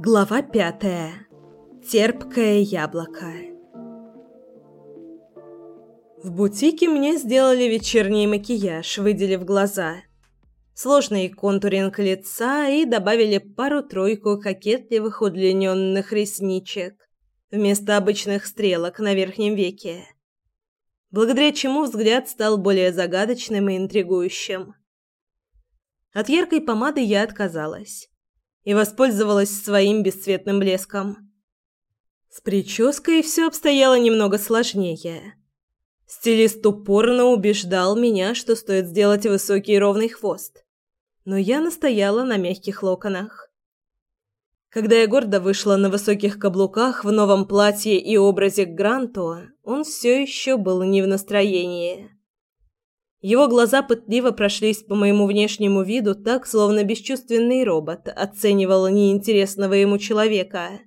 Глава пятая. Терпкое яблоко. В бутике мне сделали вечерний макияж, выделив глаза, сложный контуринг лица и добавили пару-тройку кокетливых удлиненных ресничек вместо обычных стрелок на верхнем веке, благодаря чему взгляд стал более загадочным и интригующим. От яркой помады я отказалась и воспользовалась своим бесцветным блеском. С прической все обстояло немного сложнее. Стилист упорно убеждал меня, что стоит сделать высокий ровный хвост, но я настояла на мягких локонах. Когда я гордо вышла на высоких каблуках в новом платье и образе к Гранту, он все еще был не в настроении. Его глаза пытливо прошлись по моему внешнему виду так, словно бесчувственный робот оценивал неинтересного ему человека.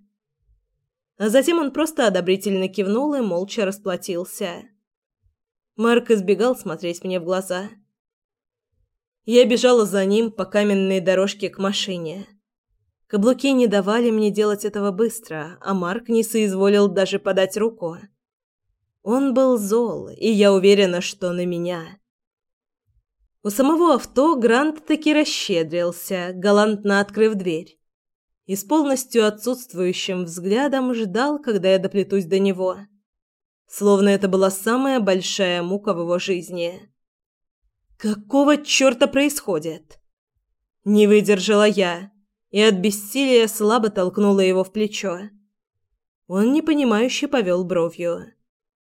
А затем он просто одобрительно кивнул и молча расплатился. Марк избегал смотреть мне в глаза. Я бежала за ним по каменной дорожке к машине. Каблуки не давали мне делать этого быстро, а Марк не соизволил даже подать руку. Он был зол, и я уверена, что на меня. У самого авто Грант таки расщедрился, галантно открыв дверь. И с полностью отсутствующим взглядом ждал, когда я доплетусь до него. Словно это была самая большая мука в его жизни. «Какого черта происходит?» Не выдержала я и от бессилия слабо толкнула его в плечо. Он непонимающе повел бровью.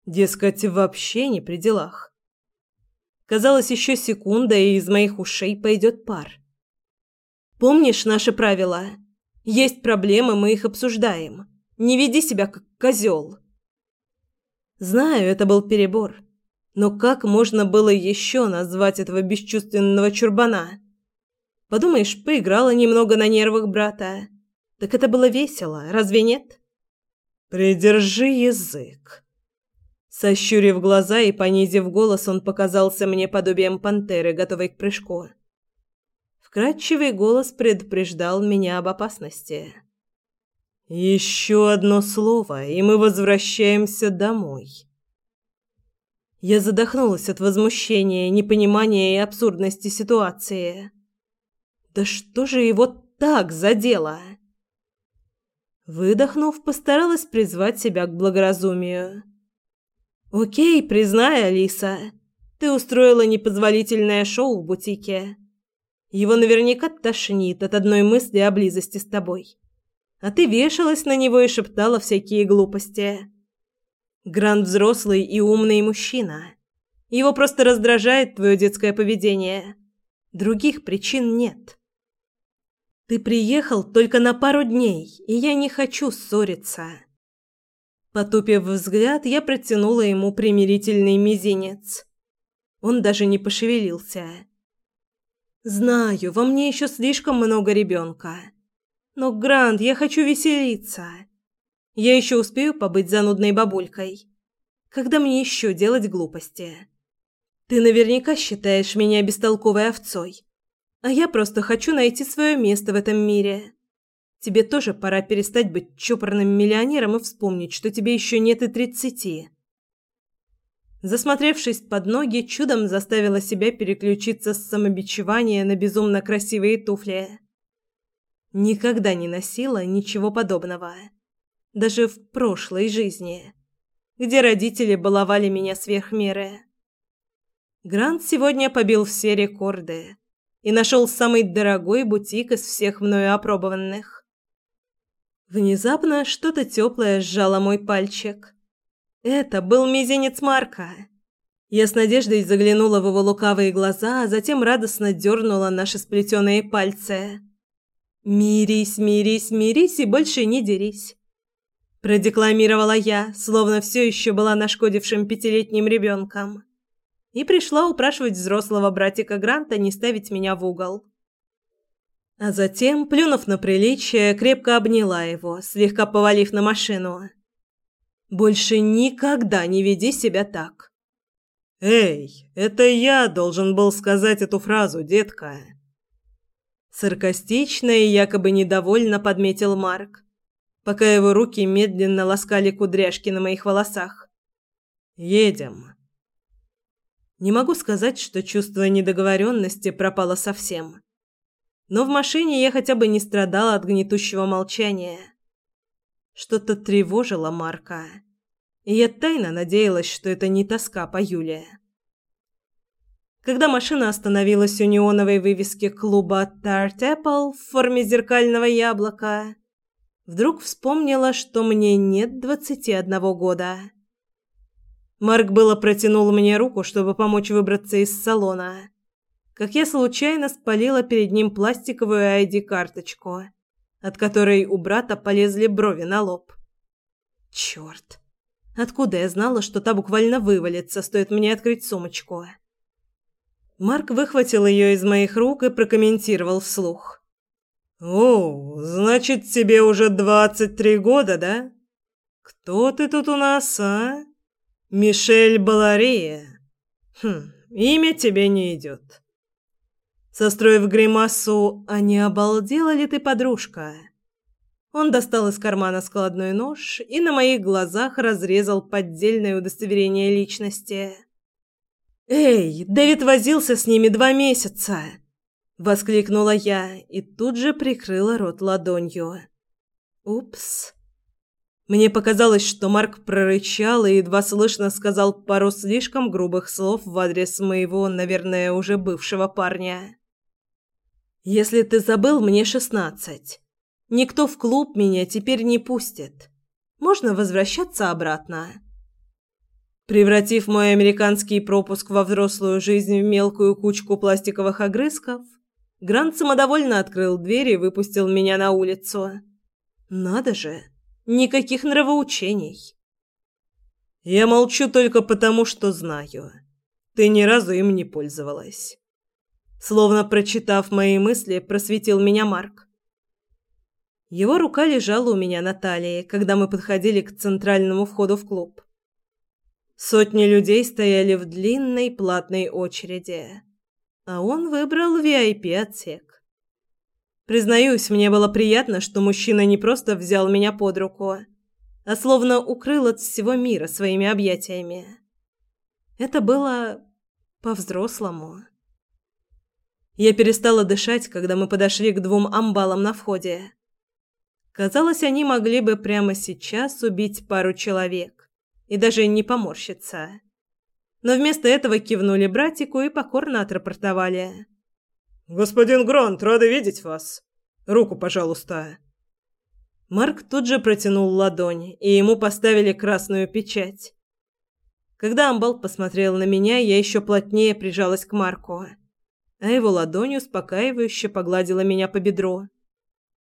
Дескать, вообще не при делах. Казалось, еще секунда, и из моих ушей пойдет пар. Помнишь наши правила? Есть проблемы, мы их обсуждаем. Не веди себя как козел. Знаю, это был перебор. Но как можно было еще назвать этого бесчувственного чурбана? Подумаешь, поиграла немного на нервах брата. Так это было весело, разве нет? Придержи язык. Сощурив глаза и понизив голос, он показался мне подобием пантеры, готовой к прыжку. Вкрадчивый голос предупреждал меня об опасности. «Еще одно слово, и мы возвращаемся домой». Я задохнулась от возмущения, непонимания и абсурдности ситуации. «Да что же его так задело?» Выдохнув, постаралась призвать себя к благоразумию. Окей, признай, Алиса, ты устроила непозволительное шоу в бутике. Его наверняка тошнит от одной мысли о близости с тобой. А ты вешалась на него и шептала всякие глупости. Грант взрослый и умный мужчина. Его просто раздражает твое детское поведение. Других причин нет. Ты приехал только на пару дней, и я не хочу ссориться. Потупив взгляд, я протянула ему примирительный мизинец. Он даже не пошевелился. Знаю, во мне еще слишком много ребенка. Но, Грант, я хочу веселиться. Я еще успею побыть занудной бабулькой. Когда мне еще делать глупости? Ты наверняка считаешь меня бестолковой овцой. А я просто хочу найти свое место в этом мире. Тебе тоже пора перестать быть чопорным миллионером и вспомнить, что тебе еще нет и тридцати. Засмотревшись под ноги, чудом заставила себя переключиться с самобичевания на безумно красивые туфли. Никогда не носила ничего подобного. Даже в прошлой жизни, где родители баловали меня сверх меры. Грант сегодня побил все рекорды и нашел самый дорогой бутик из всех мною опробованных. Внезапно что-то теплое сжало мой пальчик. Это был мизинец Марка. Я с надеждой заглянула в его лукавые глаза, а затем радостно дернула наши сплетенные пальцы. «Мирись, мирись, мирись и больше не дерись!» Продекламировала я, словно все еще была нашкодившим пятилетним ребенком. И пришла упрашивать взрослого братика Гранта не ставить меня в угол. А затем, плюнув на приличие, крепко обняла его, слегка повалив на машину. «Больше никогда не веди себя так!» «Эй, это я должен был сказать эту фразу, детка!» Саркастично и якобы недовольно подметил Марк, пока его руки медленно ласкали кудряшки на моих волосах. «Едем». Не могу сказать, что чувство недоговоренности пропало совсем. Но в машине я хотя бы не страдала от гнетущего молчания. Что-то тревожило Марка, и я тайно надеялась, что это не тоска по Юле. Когда машина остановилась у неоновой вывески клуба Tart Apple в форме зеркального яблока, вдруг вспомнила, что мне нет двадцати одного года. Марк было протянул мне руку, чтобы помочь выбраться из салона. Как я случайно спалила перед ним пластиковую ID-карточку, от которой у брата полезли брови на лоб. Черт! Откуда я знала, что та буквально вывалится, стоит мне открыть сумочку? Марк выхватил ее из моих рук и прокомментировал вслух. «О, значит, тебе уже двадцать три года, да? Кто ты тут у нас, а?» Мишель Балария. Хм, имя тебе не идет. Состроив гримасу, а не обалдела ли ты, подружка? Он достал из кармана складной нож и на моих глазах разрезал поддельное удостоверение личности. «Эй, Дэвид возился с ними два месяца!» Воскликнула я и тут же прикрыла рот ладонью. «Упс!» Мне показалось, что Марк прорычал и едва слышно сказал пару слишком грубых слов в адрес моего, наверное, уже бывшего парня. «Если ты забыл, мне шестнадцать. Никто в клуб меня теперь не пустит. Можно возвращаться обратно». Превратив мой американский пропуск во взрослую жизнь в мелкую кучку пластиковых огрызков, Грант самодовольно открыл дверь и выпустил меня на улицу. «Надо же!» Никаких нравоучений. Я молчу только потому, что знаю. Ты ни разу им не пользовалась. Словно прочитав мои мысли, просветил меня Марк. Его рука лежала у меня на талии, когда мы подходили к центральному входу в клуб. Сотни людей стояли в длинной платной очереди, а он выбрал VIP-отсек. Признаюсь, мне было приятно, что мужчина не просто взял меня под руку, а словно укрыл от всего мира своими объятиями. Это было по-взрослому. Я перестала дышать, когда мы подошли к двум амбалам на входе. Казалось, они могли бы прямо сейчас убить пару человек и даже не поморщиться. Но вместо этого кивнули братику и покорно отрапортовали. «Господин Грант, рада видеть вас. Руку, пожалуйста». Марк тут же протянул ладонь, и ему поставили красную печать. Когда Амбал посмотрел на меня, я еще плотнее прижалась к Марку, а его ладонь успокаивающе погладила меня по бедру.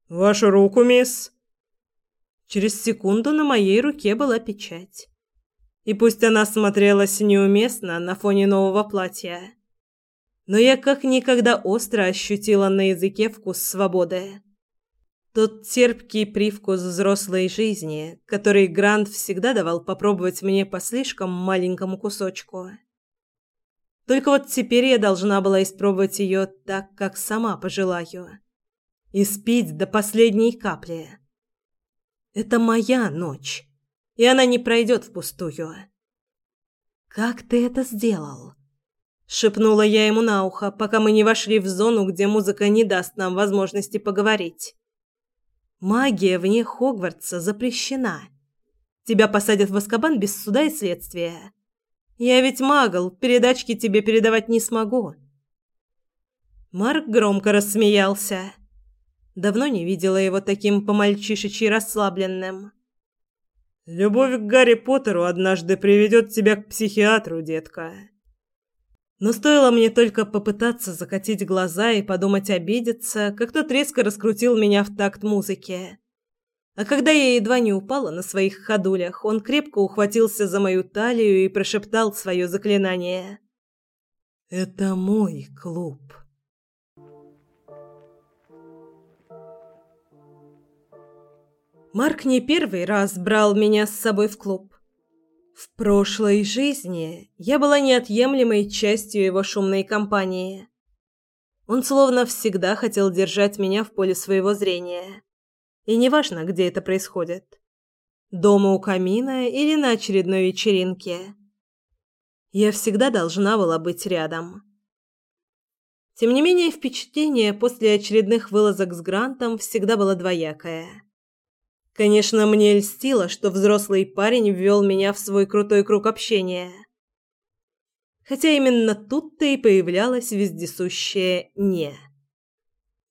«Вашу руку, мисс?» Через секунду на моей руке была печать. И пусть она смотрелась неуместно на фоне нового платья, но я как никогда остро ощутила на языке вкус свободы. Тот терпкий привкус взрослой жизни, который Грант всегда давал попробовать мне по слишком маленькому кусочку. Только вот теперь я должна была испробовать ее так, как сама пожелаю. И спить до последней капли. Это моя ночь, и она не пройдет впустую. «Как ты это сделал?» шепнула я ему на ухо, пока мы не вошли в зону, где музыка не даст нам возможности поговорить. Магия вне Хогвартса запрещена. Тебя посадят в Азкабан без суда и следствия. Я ведь магл, передачки тебе передавать не смогу. Марк громко рассмеялся. Давно не видела его таким по-мальчишечьи расслабленным. Любовь к Гарри Поттеру однажды приведет тебя к психиатру, детка. Но стоило мне только попытаться закатить глаза и подумать обидеться, как тот резко раскрутил меня в такт музыки. А когда я едва не упала на своих ходулях, он крепко ухватился за мою талию и прошептал свое заклинание. «Это мой клуб». Марк не первый раз брал меня с собой в клуб. В прошлой жизни я была неотъемлемой частью его шумной компании. Он словно всегда хотел держать меня в поле своего зрения. И неважно, где это происходит. Дома у камина или на очередной вечеринке. Я всегда должна была быть рядом. Тем не менее, впечатление после очередных вылазок с Грантом всегда было двоякое. Конечно, мне льстило, что взрослый парень ввел меня в свой крутой круг общения. Хотя именно тут-то и появлялось вездесущее «не».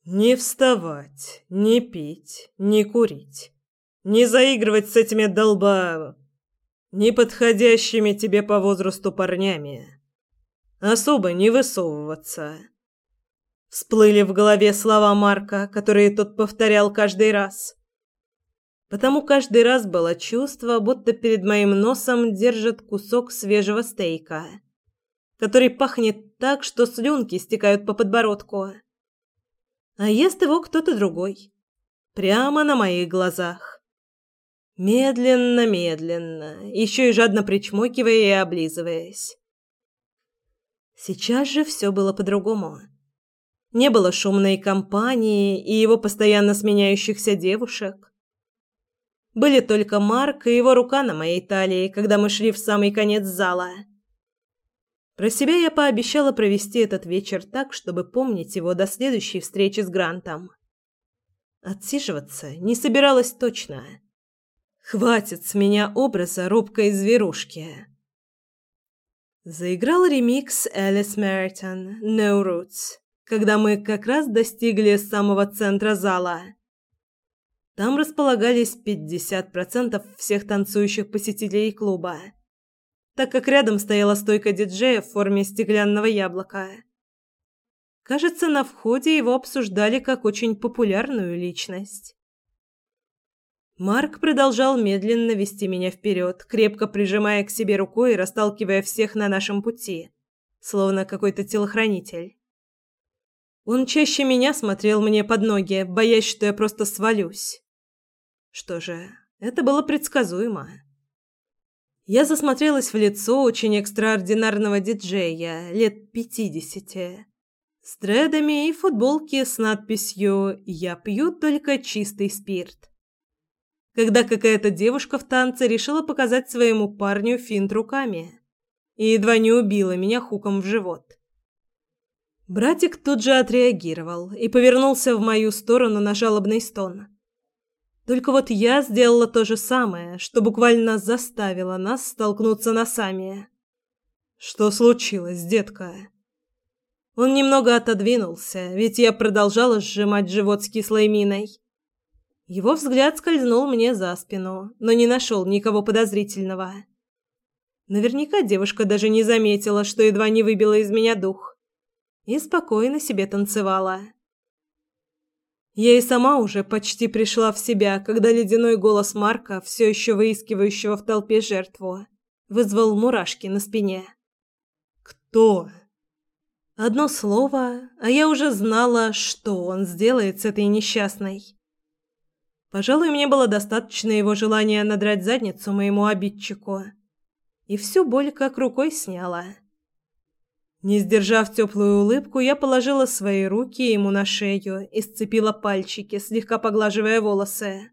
«Не вставать, не пить, не курить, не заигрывать с этими долба... неподходящими тебе по возрасту парнями, особо не высовываться». Всплыли в голове слова Марка, которые тот повторял каждый раз. Потому каждый раз было чувство, будто перед моим носом держат кусок свежего стейка, который пахнет так, что слюнки стекают по подбородку. А ест его кто-то другой. Прямо на моих глазах. Медленно-медленно, еще и жадно причмокивая и облизываясь. Сейчас же все было по-другому. Не было шумной компании и его постоянно сменяющихся девушек. Были только Марк и его рука на моей талии, когда мы шли в самый конец зала. Про себя я пообещала провести этот вечер так, чтобы помнить его до следующей встречи с Грантом. Отсиживаться не собиралась точно. Хватит с меня образа робкой зверушки. Заиграл ремикс Элис Мертон «No Roots» когда мы как раз достигли самого центра зала. Там располагались 50% всех танцующих посетителей клуба, так как рядом стояла стойка диджея в форме стеклянного яблока. Кажется, на входе его обсуждали как очень популярную личность. Марк продолжал медленно вести меня вперед, крепко прижимая к себе рукой и расталкивая всех на нашем пути, словно какой-то телохранитель. Он чаще меня смотрел мне под ноги, боясь, что я просто свалюсь. Что же, это было предсказуемо. Я засмотрелась в лицо очень экстраординарного диджея лет пятидесяти, с дредами и футболки с надписью «Я пью только чистый спирт». Когда какая-то девушка в танце решила показать своему парню финт руками и едва не убила меня хуком в живот. Братик тут же отреагировал и повернулся в мою сторону на жалобный стон. Только вот я сделала то же самое, что буквально заставило нас столкнуться носами. «Что случилось, детка?» Он немного отодвинулся, ведь я продолжала сжимать живот с кислой миной. Его взгляд скользнул мне за спину, но не нашел никого подозрительного. Наверняка девушка даже не заметила, что едва не выбила из меня дух и спокойно себе танцевала. Я и сама уже почти пришла в себя, когда ледяной голос Марка, все еще выискивающего в толпе жертву, вызвал мурашки на спине. «Кто?» Одно слово, а я уже знала, что он сделает с этой несчастной. Пожалуй, мне было достаточно его желания надрать задницу моему обидчику. И всю боль как рукой сняла. Не сдержав теплую улыбку, я положила свои руки ему на шею и сцепила пальчики, слегка поглаживая волосы.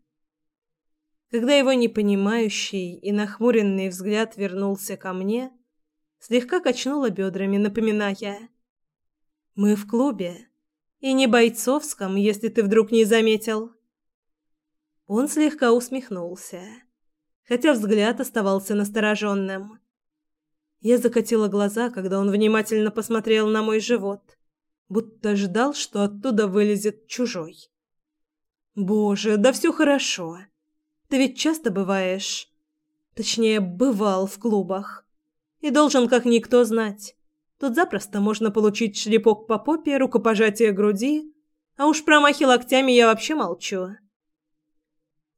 Когда его непонимающий и нахмуренный взгляд вернулся ко мне, слегка качнула бедрами, напоминая: "Мы в клубе, и не бойцовском, если ты вдруг не заметил". Он слегка усмехнулся, хотя взгляд оставался настороженным. Я закатила глаза, когда он внимательно посмотрел на мой живот, будто ждал, что оттуда вылезет чужой. Боже, да все хорошо. Ты ведь часто бываешь, точнее, бывал в клубах. И должен как никто знать. Тут запросто можно получить шлепок по попе, рукопожатие груди, а уж про махи локтями я вообще молчу.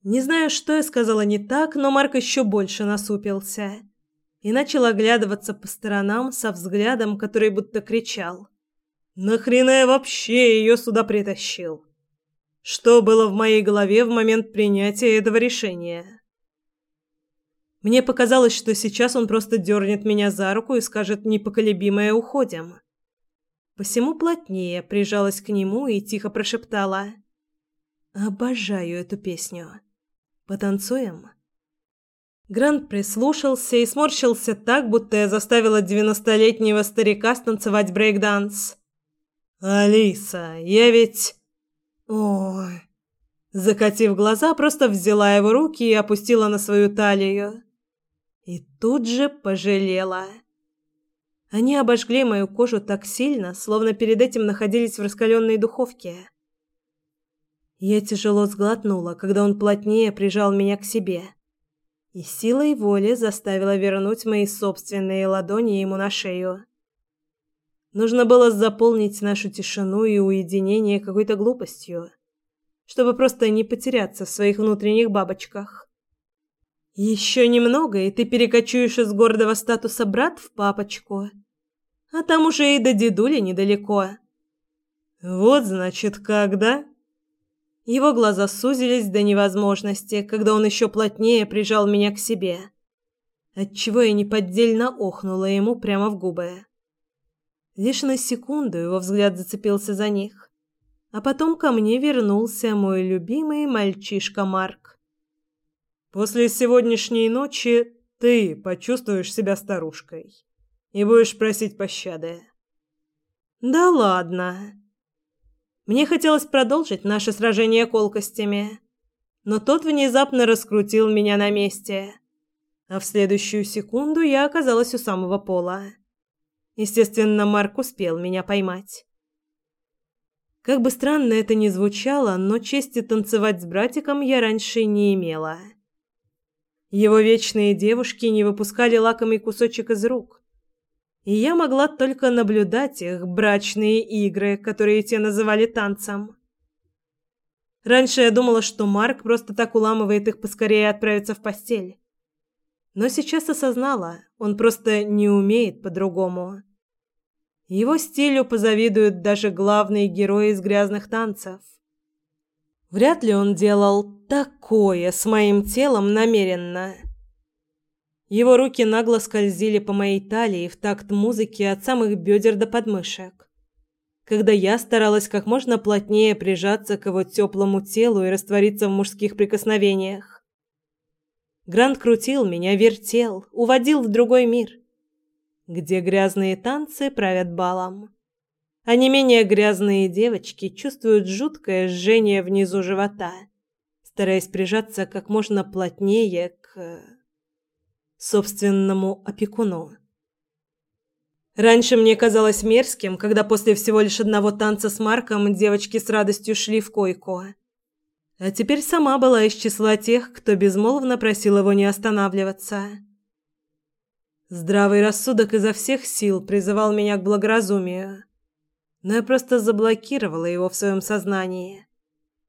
Не знаю, что я сказала не так, но Марк еще больше насупился и начал оглядываться по сторонам со взглядом, который будто кричал. «Нахрена я вообще ее сюда притащил? Что было в моей голове в момент принятия этого решения?» Мне показалось, что сейчас он просто дернет меня за руку и скажет непоколебимое «уходим». посему плотнее прижалась к нему и тихо прошептала: "Обожаю эту песню. Потанцуем?" Грант прислушался и сморщился так, будто я заставила девяностолетнего старика станцевать брейк-данс. «Алиса, я ведь...» «Ой...» Закатив глаза, просто взяла его руки и опустила на свою талию. И тут же пожалела. Они обожгли мою кожу так сильно, словно перед этим находились в раскаленной духовке. Я тяжело сглотнула, когда он плотнее прижал меня к себе и силой воли заставила вернуть мои собственные ладони ему на шею. Нужно было заполнить нашу тишину и уединение какой-то глупостью, чтобы просто не потеряться в своих внутренних бабочках. Еще немного, и ты перекочуешь из гордого статуса брат в папочку. А там уже и до дедули недалеко. Вот, значит, когда? Его глаза сузились до невозможности, когда он еще плотнее прижал меня к себе, отчего я неподдельно охнула ему прямо в губы. Лишь на секунду его взгляд зацепился за них, а потом ко мне вернулся мой любимый мальчишка Марк. После сегодняшней ночи ты почувствуешь себя старушкой и будешь просить пощады. Да ладно. Мне хотелось продолжить наше сражение колкостями, но тот внезапно раскрутил меня на месте, а в следующую секунду я оказалась у самого пола. Естественно, Марк успел меня поймать. Как бы странно это ни звучало, но чести танцевать с братиком я раньше не имела. Его вечные девушки не выпускали лакомый кусочек из рук и я могла только наблюдать их брачные игры, которые те называли танцем. Раньше я думала, что Марк просто так уламывает их поскорее отправиться в постель. Но сейчас осознала, он просто не умеет по-другому. Его стилю позавидуют даже главные герои из грязных танцев. Вряд ли он делал такое с моим телом намеренно. Его руки нагло скользили по моей талии в такт музыки от самых бедер до подмышек. Когда я старалась как можно плотнее прижаться к его теплому телу и раствориться в мужских прикосновениях. Грант крутил меня, вертел, уводил в другой мир, где грязные танцы правят балом, а не менее грязные девочки чувствуют жуткое жжение внизу живота, стараясь прижаться как можно плотнее к собственному опекуну. Раньше мне казалось мерзким, когда после всего лишь одного танца с Марком девочки с радостью шли в койку. А теперь сама была из числа тех, кто безмолвно просил его не останавливаться. Здравый рассудок изо всех сил призывал меня к благоразумию, но я просто заблокировала его в своем сознании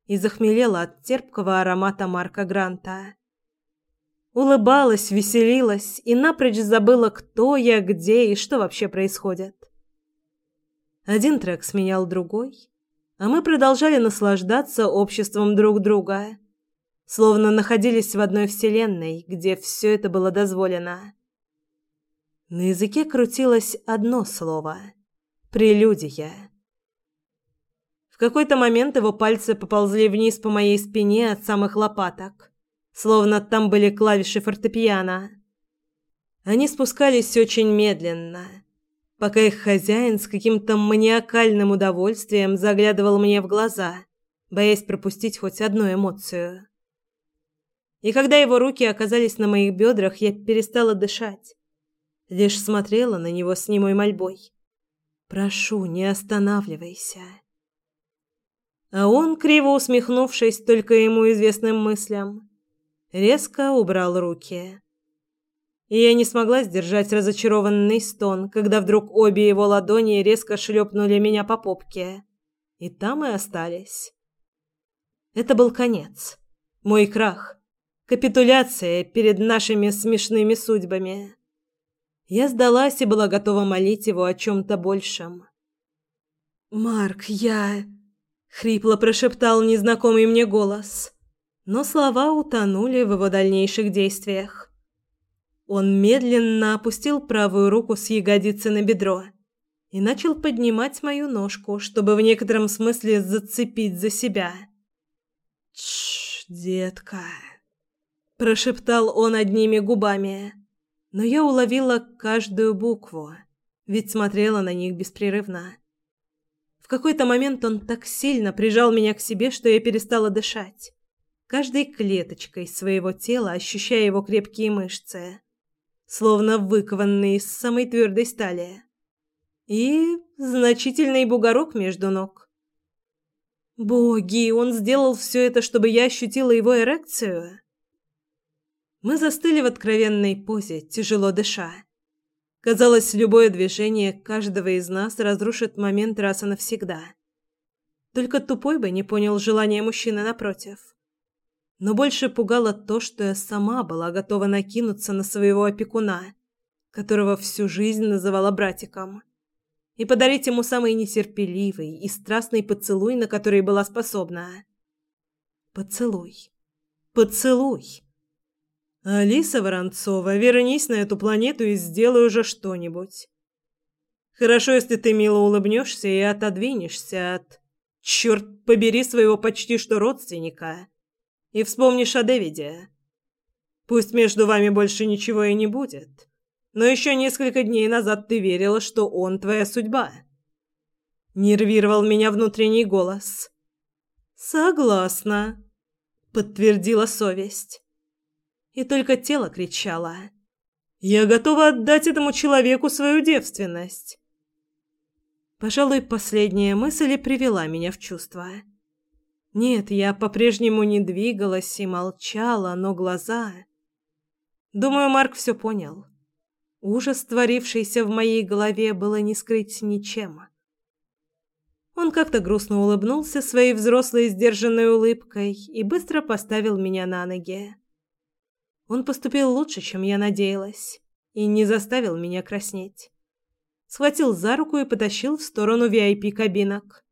и захмелела от терпкого аромата Марка Гранта. Улыбалась, веселилась и напрочь забыла, кто я, где и что вообще происходит. Один трек сменял другой, а мы продолжали наслаждаться обществом друг друга, словно находились в одной вселенной, где все это было дозволено. На языке крутилось одно слово — прелюдия. В какой-то момент его пальцы поползли вниз по моей спине от самых лопаток словно там были клавиши фортепиано. Они спускались очень медленно, пока их хозяин с каким-то маниакальным удовольствием заглядывал мне в глаза, боясь пропустить хоть одну эмоцию. И когда его руки оказались на моих бедрах, я перестала дышать. Лишь смотрела на него с немой мольбой. «Прошу, не останавливайся». А он, криво усмехнувшись только ему известным мыслям, резко убрал руки. И я не смогла сдержать разочарованный стон, когда вдруг обе его ладони резко шлепнули меня по попке. И там и остались. Это был конец. Мой крах. Капитуляция перед нашими смешными судьбами. Я сдалась и была готова молить его о чем-то большем. «Марк, я...» — хрипло прошептал незнакомый мне голос но слова утонули в его дальнейших действиях. Он медленно опустил правую руку с ягодицы на бедро и начал поднимать мою ножку, чтобы в некотором смысле зацепить за себя. «Тш, детка!» – прошептал он одними губами, но я уловила каждую букву, ведь смотрела на них беспрерывно. В какой-то момент он так сильно прижал меня к себе, что я перестала дышать, каждой клеточкой своего тела ощущая его крепкие мышцы, словно выкованные из самой твердой стали и значительный бугорок между ног. Боги, он сделал все это, чтобы я ощутила его эрекцию. Мы застыли в откровенной позе, тяжело дыша. Казалось, любое движение каждого из нас разрушит момент раз и навсегда. Только тупой бы не понял желания мужчины напротив. Но больше пугало то, что я сама была готова накинуться на своего опекуна, которого всю жизнь называла братиком и подарить ему самый нетерпеливый и страстный поцелуй, на который была способна. Поцелуй. Поцелуй. Алиса Воронцова, вернись на эту планету и сделай уже что-нибудь. Хорошо, если ты мило улыбнешься и отодвинешься от... Черт побери своего почти что родственника. И вспомнишь о Дэвиде. Пусть между вами больше ничего и не будет. Но еще несколько дней назад ты верила, что он твоя судьба. Нервировал меня внутренний голос. Согласна, подтвердила совесть. И только тело кричало: "Я готова отдать этому человеку свою девственность". Пожалуй, последняя мысль и привела меня в чувство. Нет, я по-прежнему не двигалась и молчала, но глаза... Думаю, Марк все понял. Ужас, творившийся в моей голове, было не скрыть ничем. Он как-то грустно улыбнулся своей взрослой сдержанной улыбкой и быстро поставил меня на ноги. Он поступил лучше, чем я надеялась, и не заставил меня краснеть. Схватил за руку и потащил в сторону VIP-кабинок.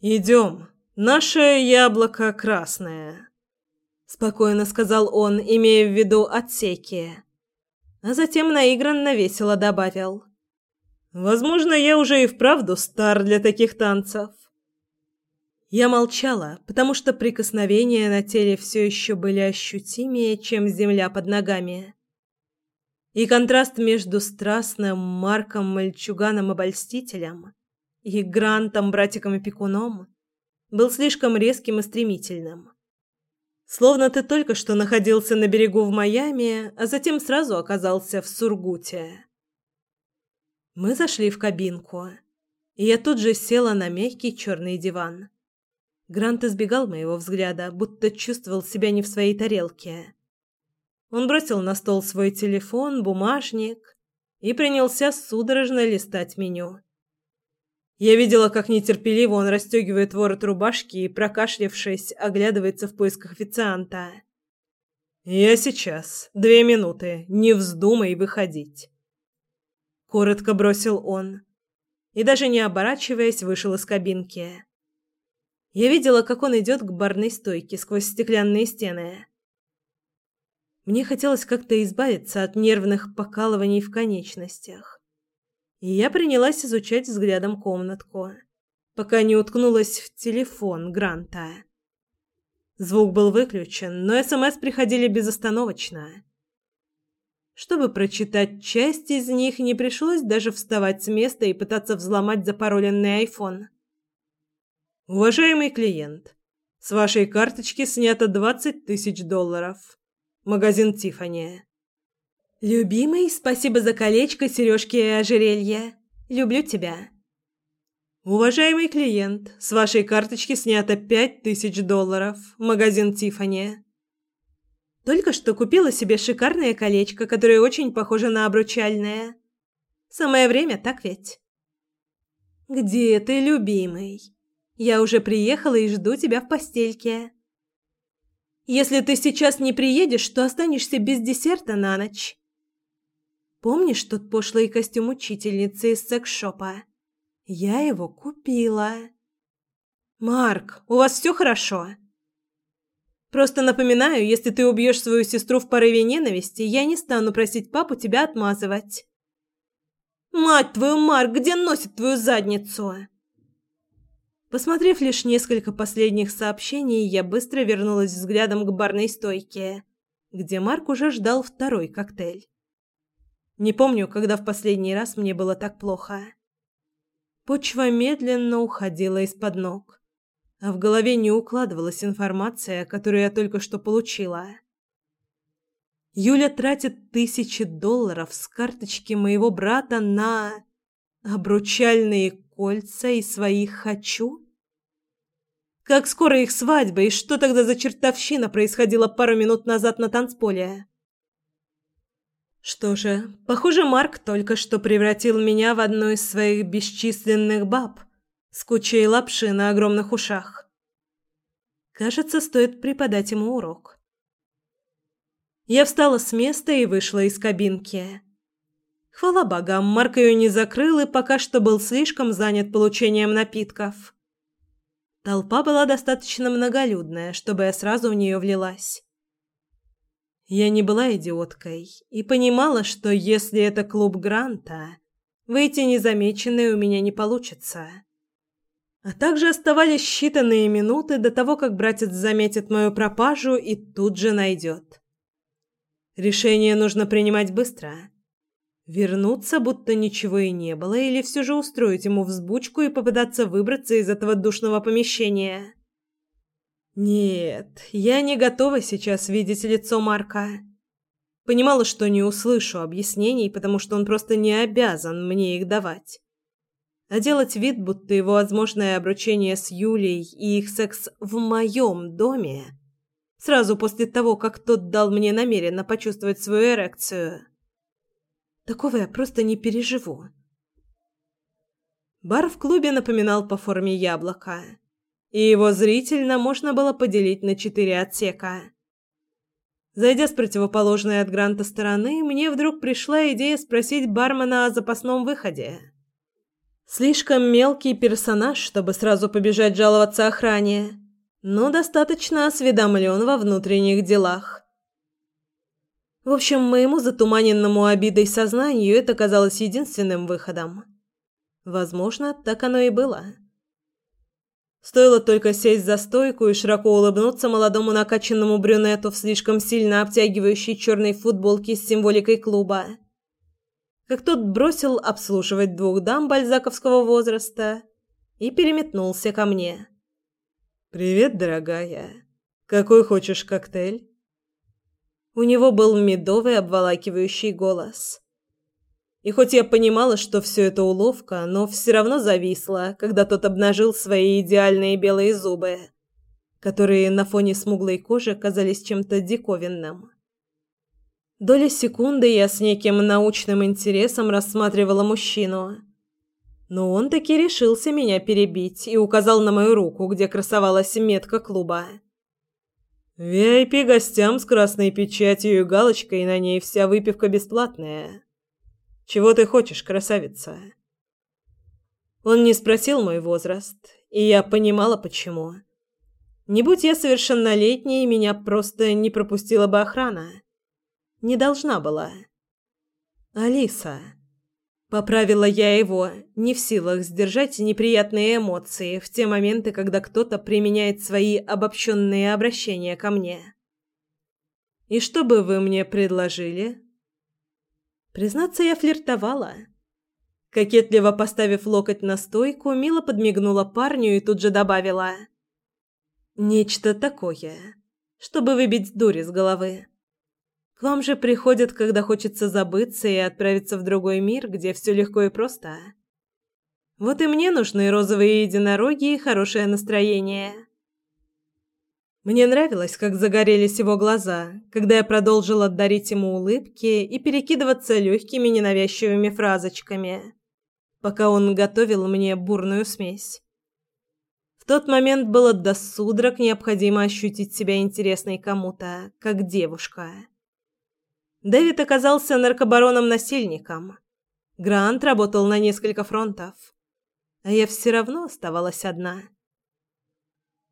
«Идем. Наше яблоко красное», — спокойно сказал он, имея в виду отсеки а затем наигранно весело добавил. «Возможно, я уже и вправду стар для таких танцев». Я молчала, потому что прикосновения на теле все еще были ощутимее, чем земля под ногами. И контраст между страстным Марком мальчуганом-обольстителем и Грантом-братиком-опекуном был слишком резким и стремительным. Словно ты только что находился на берегу в Майами, а затем сразу оказался в Сургуте. Мы зашли в кабинку, и я тут же села на мягкий черный диван. Грант избегал моего взгляда, будто чувствовал себя не в своей тарелке. Он бросил на стол свой телефон, бумажник и принялся судорожно листать меню. Я видела, как нетерпеливо он расстегивает ворот рубашки и, прокашлявшись, оглядывается в поисках официанта. «Я сейчас. Две минуты. Не вздумай выходить». Коротко бросил он. И даже не оборачиваясь, вышел из кабинки. Я видела, как он идет к барной стойке сквозь стеклянные стены. Мне хотелось как-то избавиться от нервных покалываний в конечностях и я принялась изучать взглядом комнатку, пока не уткнулась в телефон Гранта. Звук был выключен, но СМС приходили безостановочно. Чтобы прочитать часть из них, не пришлось даже вставать с места и пытаться взломать запароленный айфон. «Уважаемый клиент, с вашей карточки снято двадцать тысяч долларов. Магазин Тиффани. «Любимый, спасибо за колечко, сережки и ожерелье. Люблю тебя». «Уважаемый клиент, с вашей карточки снято пять тысяч долларов. Магазин Тиффани». «Только что купила себе шикарное колечко, которое очень похоже на обручальное. Самое время, так ведь?» «Где ты, любимый? Я уже приехала и жду тебя в постельке». «Если ты сейчас не приедешь, то останешься без десерта на ночь». Помнишь тот пошлый костюм учительницы из секс-шопа? Я его купила. Марк, у вас все хорошо? Просто напоминаю, если ты убьешь свою сестру в порыве ненависти, я не стану просить папу тебя отмазывать. Мать твою, Марк, где носит твою задницу? Посмотрев лишь несколько последних сообщений, я быстро вернулась взглядом к барной стойке, где Марк уже ждал второй коктейль. Не помню, когда в последний раз мне было так плохо. Почва медленно уходила из-под ног, а в голове не укладывалась информация, которую я только что получила. Юля тратит тысячи долларов с карточки моего брата на обручальные кольца и своих «хочу»? Как скоро их свадьба, и что тогда за чертовщина происходила пару минут назад на танцполе? Что же, похоже, Марк только что превратил меня в одну из своих бесчисленных баб с кучей лапши на огромных ушах. Кажется, стоит преподать ему урок. Я встала с места и вышла из кабинки. Хвала богам, Марк ее не закрыл и пока что был слишком занят получением напитков. Толпа была достаточно многолюдная, чтобы я сразу в нее влилась. Я не была идиоткой и понимала, что если это клуб Гранта, выйти незамеченной у меня не получится. А также оставались считанные минуты до того, как братец заметит мою пропажу и тут же найдет. Решение нужно принимать быстро. Вернуться, будто ничего и не было, или все же устроить ему взбучку и попытаться выбраться из этого душного помещения. Нет, я не готова сейчас видеть лицо Марка. Понимала, что не услышу объяснений, потому что он просто не обязан мне их давать. А делать вид, будто его возможное обручение с Юлей и их секс в моем доме сразу после того, как тот дал мне намеренно почувствовать свою эрекцию. Такого я просто не переживу. Бар в клубе напоминал по форме яблоко, и его зрительно можно было поделить на четыре отсека. Зайдя с противоположной от Гранта стороны, мне вдруг пришла идея спросить бармена о запасном выходе. Слишком мелкий персонаж, чтобы сразу побежать жаловаться охране но достаточно осведомлен во внутренних делах. В общем, моему затуманенному обидой сознанию это казалось единственным выходом. Возможно, так оно и было. Стоило только сесть за стойку и широко улыбнуться молодому накачанному брюнету в слишком сильно обтягивающей черной футболке с символикой клуба. Как тот бросил обслуживать двух дам бальзаковского возраста и переметнулся ко мне. «Привет, дорогая. Какой хочешь коктейль?» У него был медовый обволакивающий голос. И хоть я понимала, что все это уловка, но все равно зависла, когда тот обнажил свои идеальные белые зубы, которые на фоне смуглой кожи казались чем-то диковинным. Доля секунды я с неким научным интересом рассматривала мужчину – но он таки решился меня перебить и указал на мою руку, где красовалась метка клуба. VIP гостям с красной печатью и галочкой на ней вся выпивка бесплатная. Чего ты хочешь, красавица? Он не спросил мой возраст, и я понимала почему. Не будь я совершеннолетней, меня просто не пропустила бы охрана. Не должна была. Алиса Поправила я его, не в силах сдержать неприятные эмоции в те моменты, когда кто-то применяет свои обобщенные обращения ко мне. «И что бы вы мне предложили?» Признаться, я флиртовала. Кокетливо поставив локоть на стойку, мило подмигнула парню и тут же добавила. «Нечто такое, чтобы выбить дурь из головы». К вам же приходят, когда хочется забыться и отправиться в другой мир, где все легко и просто. Вот и мне нужны розовые единороги и хорошее настроение. Мне нравилось, как загорелись его глаза, когда я продолжила дарить ему улыбки и перекидываться легкими ненавязчивыми фразочками, пока он готовил мне бурную смесь. В тот момент было до судорог необходимо ощутить себя интересной кому-то, как девушка. Дэвид оказался наркобароном-насильником. Грант работал на несколько фронтов. А я все равно оставалась одна.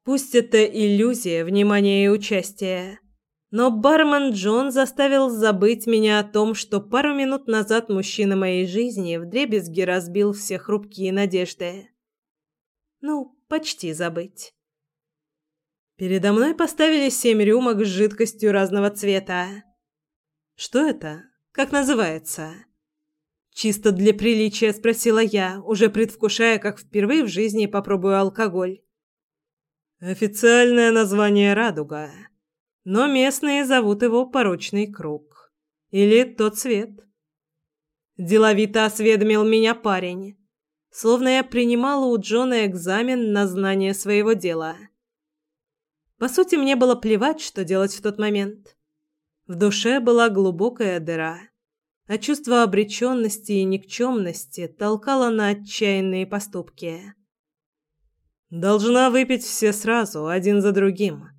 Пусть это иллюзия внимания и участия, Но бармен Джон заставил забыть меня о том, что пару минут назад мужчина моей жизни вдребезги разбил все хрупкие надежды. Ну, почти забыть. Передо мной поставили семь рюмок с жидкостью разного цвета. Что это? Как называется? Чисто для приличия спросила я, уже предвкушая, как впервые в жизни попробую алкоголь. Официальное название Радуга но местные зовут его порочный круг. Или тот цвет. Деловито осведомил меня парень, словно я принимала у Джона экзамен на знание своего дела. По сути, мне было плевать, что делать в тот момент. В душе была глубокая дыра, а чувство обреченности и никчемности толкало на отчаянные поступки. «Должна выпить все сразу, один за другим»,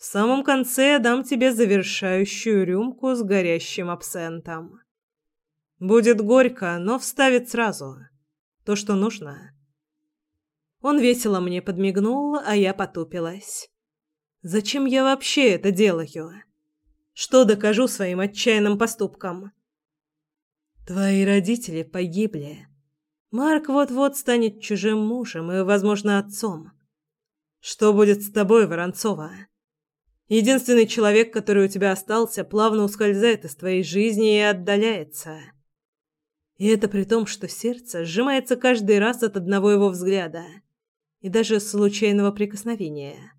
в самом конце я дам тебе завершающую рюмку с горящим абсентом. Будет горько, но вставит сразу. То, что нужно. Он весело мне подмигнул, а я потупилась. Зачем я вообще это делаю? Что докажу своим отчаянным поступкам? Твои родители погибли. Марк вот-вот станет чужим мужем и, возможно, отцом. Что будет с тобой, Воронцова? Единственный человек, который у тебя остался, плавно ускользает из твоей жизни и отдаляется. И это при том, что сердце сжимается каждый раз от одного его взгляда и даже случайного прикосновения.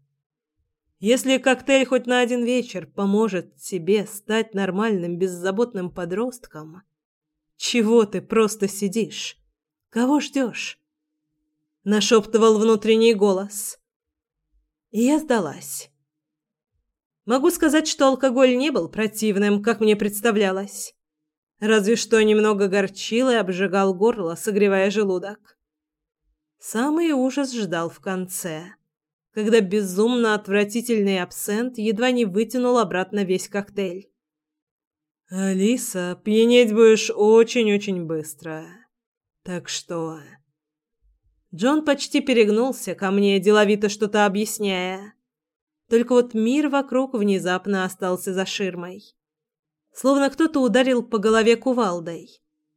Если коктейль хоть на один вечер поможет тебе стать нормальным, беззаботным подростком, чего ты просто сидишь? Кого ждешь? Нашептывал внутренний голос. И я сдалась. Могу сказать, что алкоголь не был противным, как мне представлялось. Разве что немного горчил и обжигал горло, согревая желудок. Самый ужас ждал в конце, когда безумно отвратительный абсент едва не вытянул обратно весь коктейль. «Алиса, пьянеть будешь очень-очень быстро. Так что...» Джон почти перегнулся ко мне, деловито что-то объясняя. Только вот мир вокруг внезапно остался за ширмой. Словно кто-то ударил по голове кувалдой,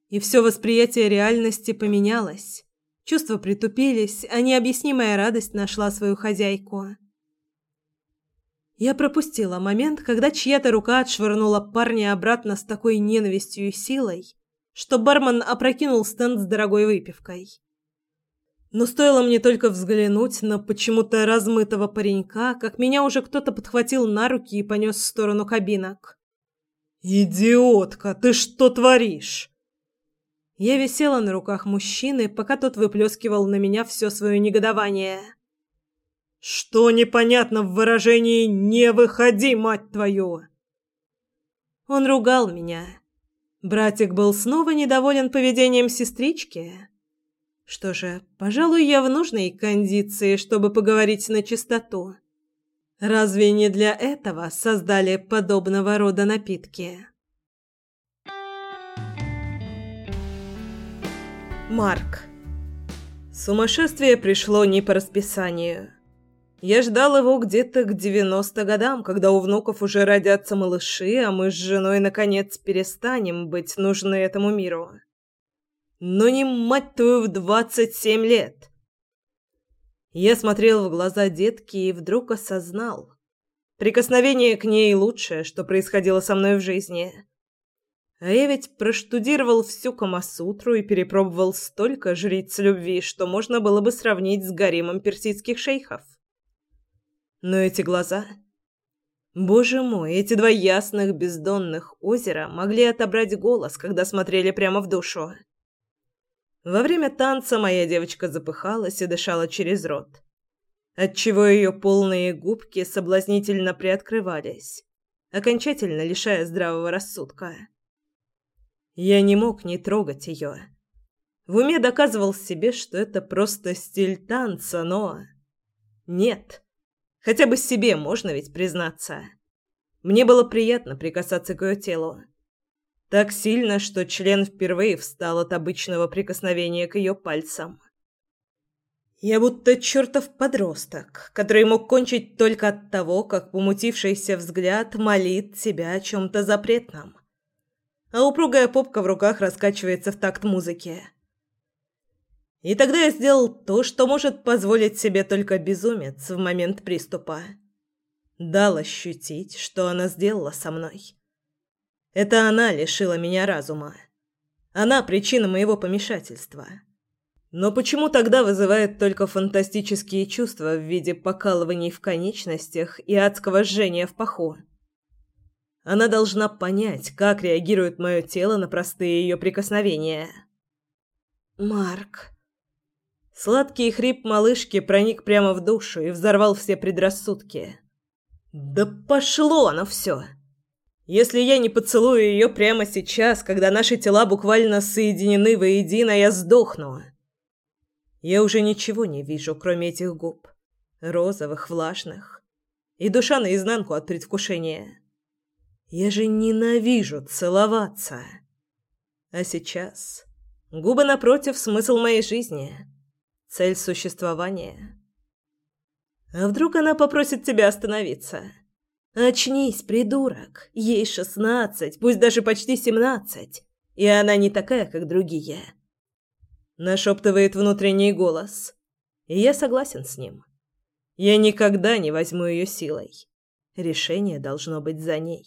и все восприятие реальности поменялось. Чувства притупились, а необъяснимая радость нашла свою хозяйку. Я пропустила момент, когда чья-то рука отшвырнула парня обратно с такой ненавистью и силой, что бармен опрокинул стенд с дорогой выпивкой. Но стоило мне только взглянуть на почему-то размытого паренька, как меня уже кто-то подхватил на руки и понес в сторону кабинок. «Идиотка, ты что творишь?» Я висела на руках мужчины, пока тот выплескивал на меня все свое негодование. «Что непонятно в выражении «не выходи, мать твою»?» Он ругал меня. Братик был снова недоволен поведением сестрички. Что же, пожалуй, я в нужной кондиции, чтобы поговорить на чистоту. Разве не для этого создали подобного рода напитки? Марк. Сумасшествие пришло не по расписанию. Я ждал его где-то к 90 годам, когда у внуков уже родятся малыши, а мы с женой наконец перестанем быть нужны этому миру но не мать твою в двадцать семь лет. Я смотрел в глаза детки и вдруг осознал. Прикосновение к ней лучшее, что происходило со мной в жизни. А я ведь проштудировал всю Камасутру и перепробовал столько жриц любви, что можно было бы сравнить с гаремом персидских шейхов. Но эти глаза... Боже мой, эти два ясных бездонных озера могли отобрать голос, когда смотрели прямо в душу. Во время танца моя девочка запыхалась и дышала через рот, отчего ее полные губки соблазнительно приоткрывались, окончательно лишая здравого рассудка. Я не мог не трогать ее. В уме доказывал себе, что это просто стиль танца, но... Нет. Хотя бы себе можно ведь признаться. Мне было приятно прикасаться к ее телу. Так сильно, что член впервые встал от обычного прикосновения к ее пальцам. Я будто чертов подросток, который мог кончить только от того, как помутившийся взгляд молит себя о чем-то запретном. А упругая попка в руках раскачивается в такт музыки. И тогда я сделал то, что может позволить себе только безумец в момент приступа. Дал ощутить, что она сделала со мной. Это она лишила меня разума. Она причина моего помешательства. Но почему тогда вызывает только фантастические чувства в виде покалываний в конечностях и адского жжения в паху? Она должна понять, как реагирует мое тело на простые ее прикосновения. «Марк...» Сладкий хрип малышки проник прямо в душу и взорвал все предрассудки. «Да пошло оно все!» Если я не поцелую ее прямо сейчас, когда наши тела буквально соединены воедино, я сдохну. Я уже ничего не вижу, кроме этих губ. Розовых, влажных. И душа наизнанку от предвкушения. Я же ненавижу целоваться. А сейчас... Губы напротив — смысл моей жизни. Цель существования. А вдруг она попросит тебя остановиться? Очнись, придурок. Ей шестнадцать, пусть даже почти семнадцать. И она не такая, как другие нашептывает внутренний голос. И я согласен с ним. Я никогда не возьму ее силой. Решение должно быть за ней.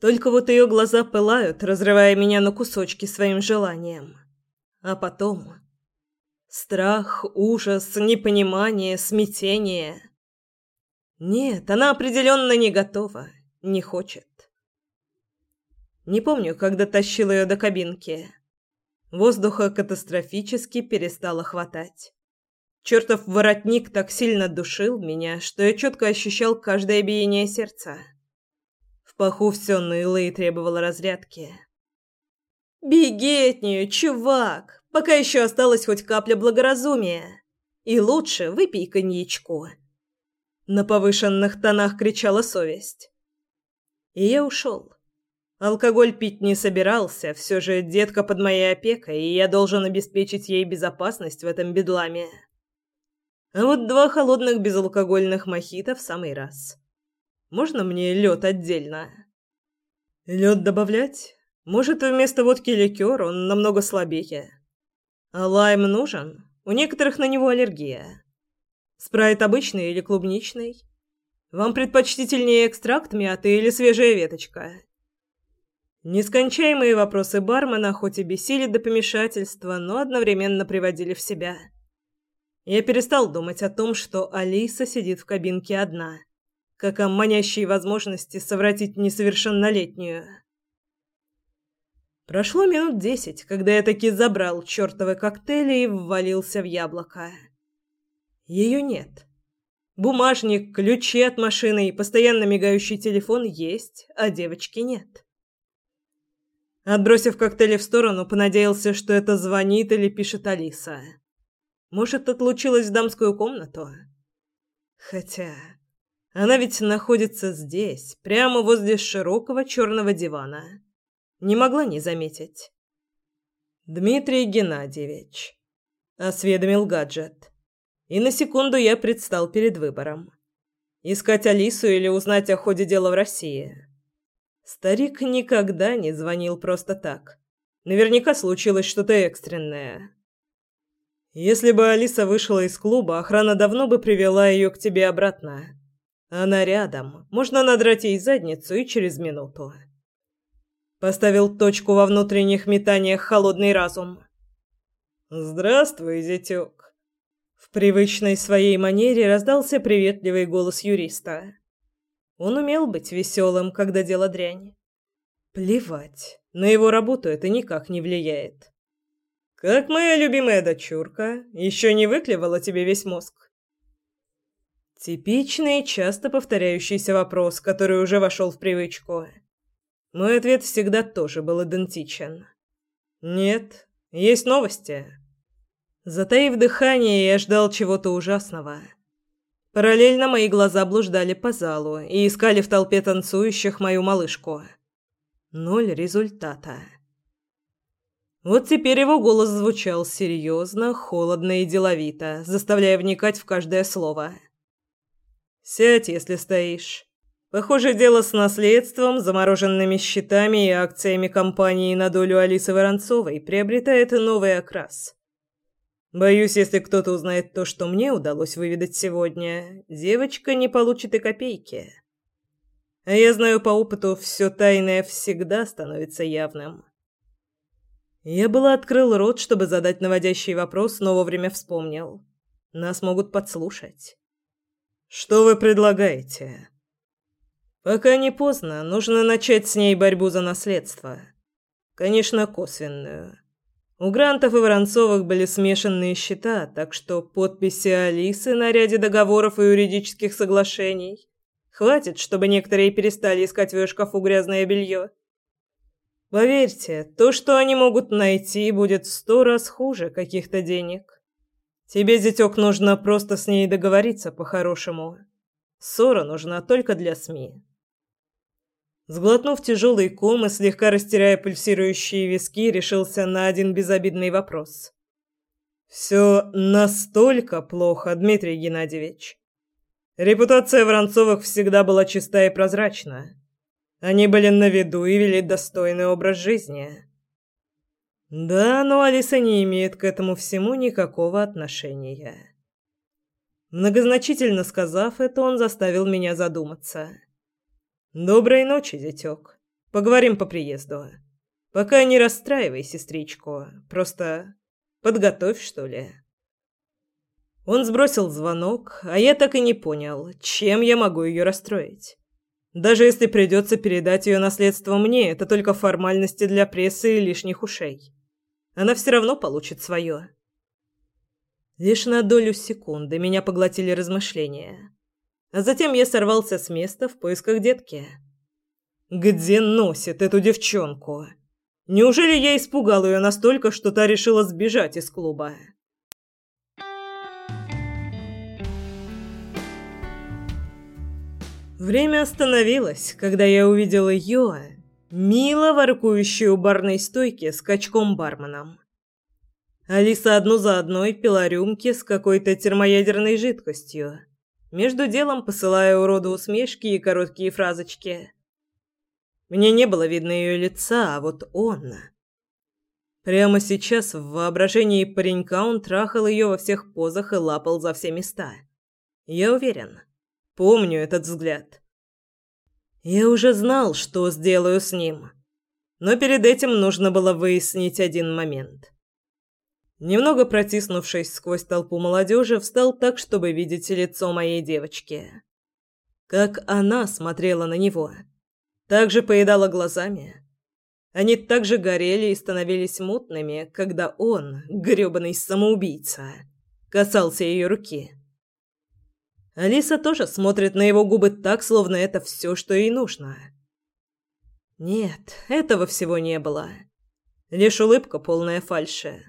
Только вот ее глаза пылают, разрывая меня на кусочки своим желанием. А потом страх, ужас, непонимание, смятение. Нет, она определенно не готова, не хочет. Не помню, когда тащил ее до кабинки. Воздуха катастрофически перестало хватать. Чертов воротник так сильно душил меня, что я четко ощущал каждое биение сердца. В паху все ныло и требовало разрядки. «Беги от нее, чувак, пока еще осталась хоть капля благоразумия. И лучше выпей коньячку». На повышенных тонах кричала совесть. И я ушел. Алкоголь пить не собирался, все же детка под моей опекой, и я должен обеспечить ей безопасность в этом бедламе. А вот два холодных безалкогольных мохито в самый раз. Можно мне лед отдельно? Лед добавлять? Может, вместо водки ликер, он намного слабее. А лайм нужен? У некоторых на него аллергия. Спрайт обычный или клубничный? Вам предпочтительнее экстракт мяты или свежая веточка? Нескончаемые вопросы бармена хоть и бесили до помешательства, но одновременно приводили в себя. Я перестал думать о том, что Алиса сидит в кабинке одна, как о манящей возможности совратить несовершеннолетнюю. Прошло минут десять, когда я таки забрал чертовы коктейли и ввалился в яблоко. Ее нет. Бумажник, ключи от машины и постоянно мигающий телефон есть, а девочки нет. Отбросив коктейли в сторону, понадеялся, что это звонит или пишет Алиса. Может, отлучилась в дамскую комнату? Хотя... Она ведь находится здесь, прямо возле широкого черного дивана. Не могла не заметить. «Дмитрий Геннадьевич», — осведомил гаджет. И на секунду я предстал перед выбором. Искать Алису или узнать о ходе дела в России. Старик никогда не звонил просто так. Наверняка случилось что-то экстренное. Если бы Алиса вышла из клуба, охрана давно бы привела ее к тебе обратно. Она рядом. Можно надрать ей задницу и через минуту. Поставил точку во внутренних метаниях холодный разум. «Здравствуй, зятёк!» В привычной своей манере раздался приветливый голос юриста. Он умел быть веселым, когда дело дрянь. Плевать, на его работу это никак не влияет. Как моя любимая дочурка, еще не выклевала тебе весь мозг? Типичный, часто повторяющийся вопрос, который уже вошел в привычку. Мой ответ всегда тоже был идентичен. Нет, есть новости. Затаив дыхание, я ждал чего-то ужасного. Параллельно мои глаза блуждали по залу и искали в толпе танцующих мою малышку. Ноль результата. Вот теперь его голос звучал серьезно, холодно и деловито, заставляя вникать в каждое слово. «Сядь, если стоишь. Похоже, дело с наследством, замороженными счетами и акциями компании на долю Алисы Воронцовой приобретает новый окрас. Боюсь, если кто-то узнает то, что мне удалось выведать сегодня, девочка не получит и копейки. А я знаю по опыту, все тайное всегда становится явным». Я было открыл рот, чтобы задать наводящий вопрос, но вовремя вспомнил. Нас могут подслушать. Что вы предлагаете? Пока не поздно, нужно начать с ней борьбу за наследство. Конечно, косвенную. У Грантов и Воронцовых были смешанные счета, так что подписи Алисы на ряде договоров и юридических соглашений хватит, чтобы некоторые перестали искать в ее шкафу грязное белье. Поверьте, то, что они могут найти, будет в сто раз хуже каких-то денег. Тебе, зятёк, нужно просто с ней договориться по-хорошему. Ссора нужна только для СМИ. Сглотнув тяжелый ком и слегка растирая пульсирующие виски, решился на один безобидный вопрос. «Все настолько плохо, Дмитрий Геннадьевич. Репутация Воронцовых всегда была чиста и прозрачна. Они были на виду и вели достойный образ жизни. Да, но Алиса не имеет к этому всему никакого отношения. Многозначительно сказав это, он заставил меня задуматься. Доброй ночи, зятёк. Поговорим по приезду. Пока не расстраивай сестричку, просто подготовь, что ли. Он сбросил звонок, а я так и не понял, чем я могу ее расстроить. Даже если придется передать ее наследство мне, это только формальности для прессы и лишних ушей. Она все равно получит свое. Лишь на долю секунды меня поглотили размышления. А затем я сорвался с места в поисках детки. Где носит эту девчонку? Неужели я испугал ее настолько, что та решила сбежать из клуба? Время остановилось, когда я увидела Йоа, мило воркующую у барной стойки с качком-барменом. Алиса одну за одной пила рюмки с какой-то термоядерной жидкостью, между делом посылая уроду усмешки и короткие фразочки. Мне не было видно ее лица, а вот он... Прямо сейчас в воображении паренька он трахал ее во всех позах и лапал за все места. Я уверен. Помню этот взгляд. Я уже знал, что сделаю с ним. Но перед этим нужно было выяснить один момент. Немного протиснувшись сквозь толпу молодежи, встал так, чтобы видеть лицо моей девочки. Как она смотрела на него. Так же поедала глазами. Они так же горели и становились мутными, когда он, грёбаный самоубийца, касался ее руки. Алиса тоже смотрит на его губы так, словно это все, что ей нужно. Нет, этого всего не было. Лишь улыбка полная фальши.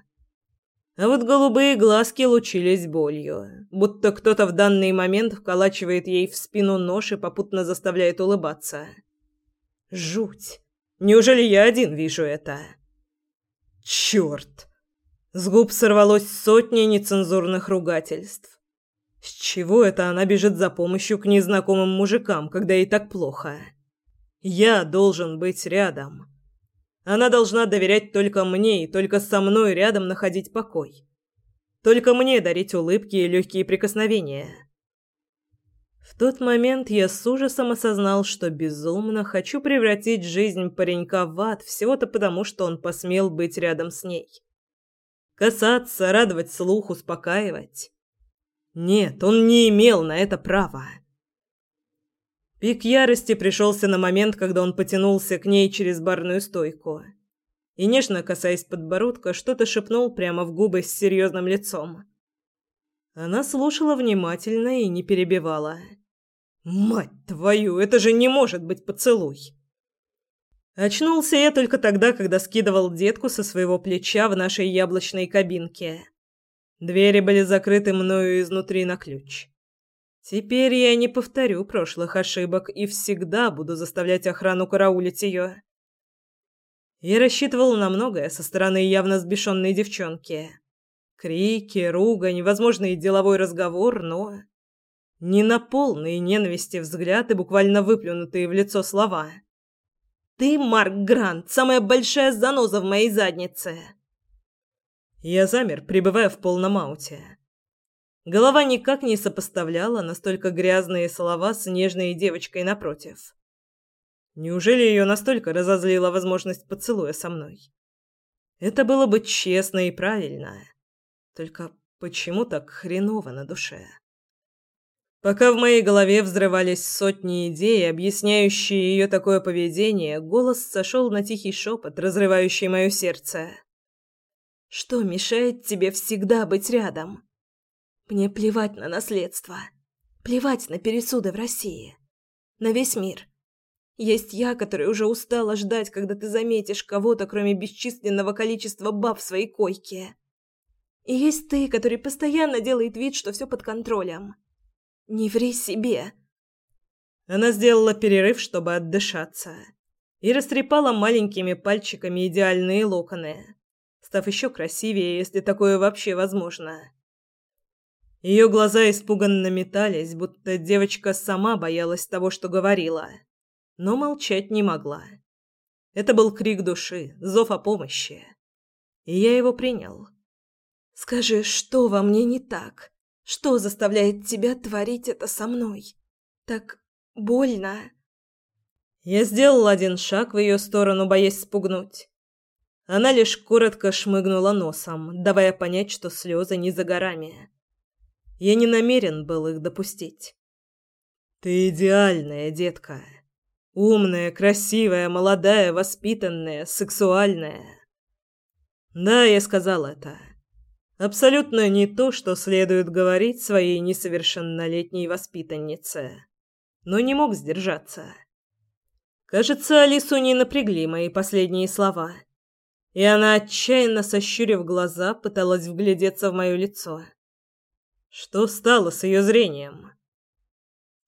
А вот голубые глазки лучились болью, будто кто-то в данный момент вколачивает ей в спину нож и попутно заставляет улыбаться. Жуть. Неужели я один вижу это? Черт! С губ сорвалось сотни нецензурных ругательств. С чего это она бежит за помощью к незнакомым мужикам, когда ей так плохо? Я должен быть рядом. Она должна доверять только мне и только со мной рядом находить покой. Только мне дарить улыбки и легкие прикосновения. В тот момент я с ужасом осознал, что безумно хочу превратить жизнь паренька в ад всего-то потому, что он посмел быть рядом с ней. Касаться, радовать слух, успокаивать. Нет, он не имел на это права. Пик ярости пришелся на момент, когда он потянулся к ней через барную стойку. И нежно касаясь подбородка, что-то шепнул прямо в губы с серьезным лицом. Она слушала внимательно и не перебивала. «Мать твою, это же не может быть поцелуй!» Очнулся я только тогда, когда скидывал детку со своего плеча в нашей яблочной кабинке. Двери были закрыты мною изнутри на ключ. Теперь я не повторю прошлых ошибок и всегда буду заставлять охрану караулить ее. Я рассчитывал на многое со стороны явно сбешенной девчонки. Крики, ругань, возможный деловой разговор, но... Не на полные ненависти взгляд и буквально выплюнутые в лицо слова. «Ты, Марк Грант, самая большая заноза в моей заднице!» Я замер, пребывая в полном ауте. Голова никак не сопоставляла настолько грязные слова с нежной девочкой напротив. Неужели ее настолько разозлила возможность поцелуя со мной? Это было бы честно и правильно. Только почему так хреново на душе? Пока в моей голове взрывались сотни идей, объясняющие ее такое поведение, голос сошел на тихий шепот, разрывающий мое сердце. «Что мешает тебе всегда быть рядом? Мне плевать на наследство, плевать на пересуды в России, на весь мир. Есть я, которая уже устала ждать, когда ты заметишь кого-то, кроме бесчисленного количества баб в своей койке». И есть ты, который постоянно делает вид, что все под контролем. Не ври себе. Она сделала перерыв, чтобы отдышаться, и растрепала маленькими пальчиками идеальные локоны, став еще красивее, если такое вообще возможно. Ее глаза испуганно метались, будто девочка сама боялась того, что говорила, но молчать не могла. Это был крик души, зов о помощи. И я его принял. Скажи, что во мне не так? Что заставляет тебя творить это со мной? Так больно. Я сделал один шаг в ее сторону, боясь спугнуть. Она лишь коротко шмыгнула носом, давая понять, что слезы не за горами. Я не намерен был их допустить. Ты идеальная, детка. Умная, красивая, молодая, воспитанная, сексуальная. Да, я сказал это. Абсолютно не то, что следует говорить своей несовершеннолетней воспитаннице. Но не мог сдержаться. Кажется, Алису не напрягли мои последние слова. И она, отчаянно сощурив глаза, пыталась вглядеться в мое лицо. Что стало с ее зрением?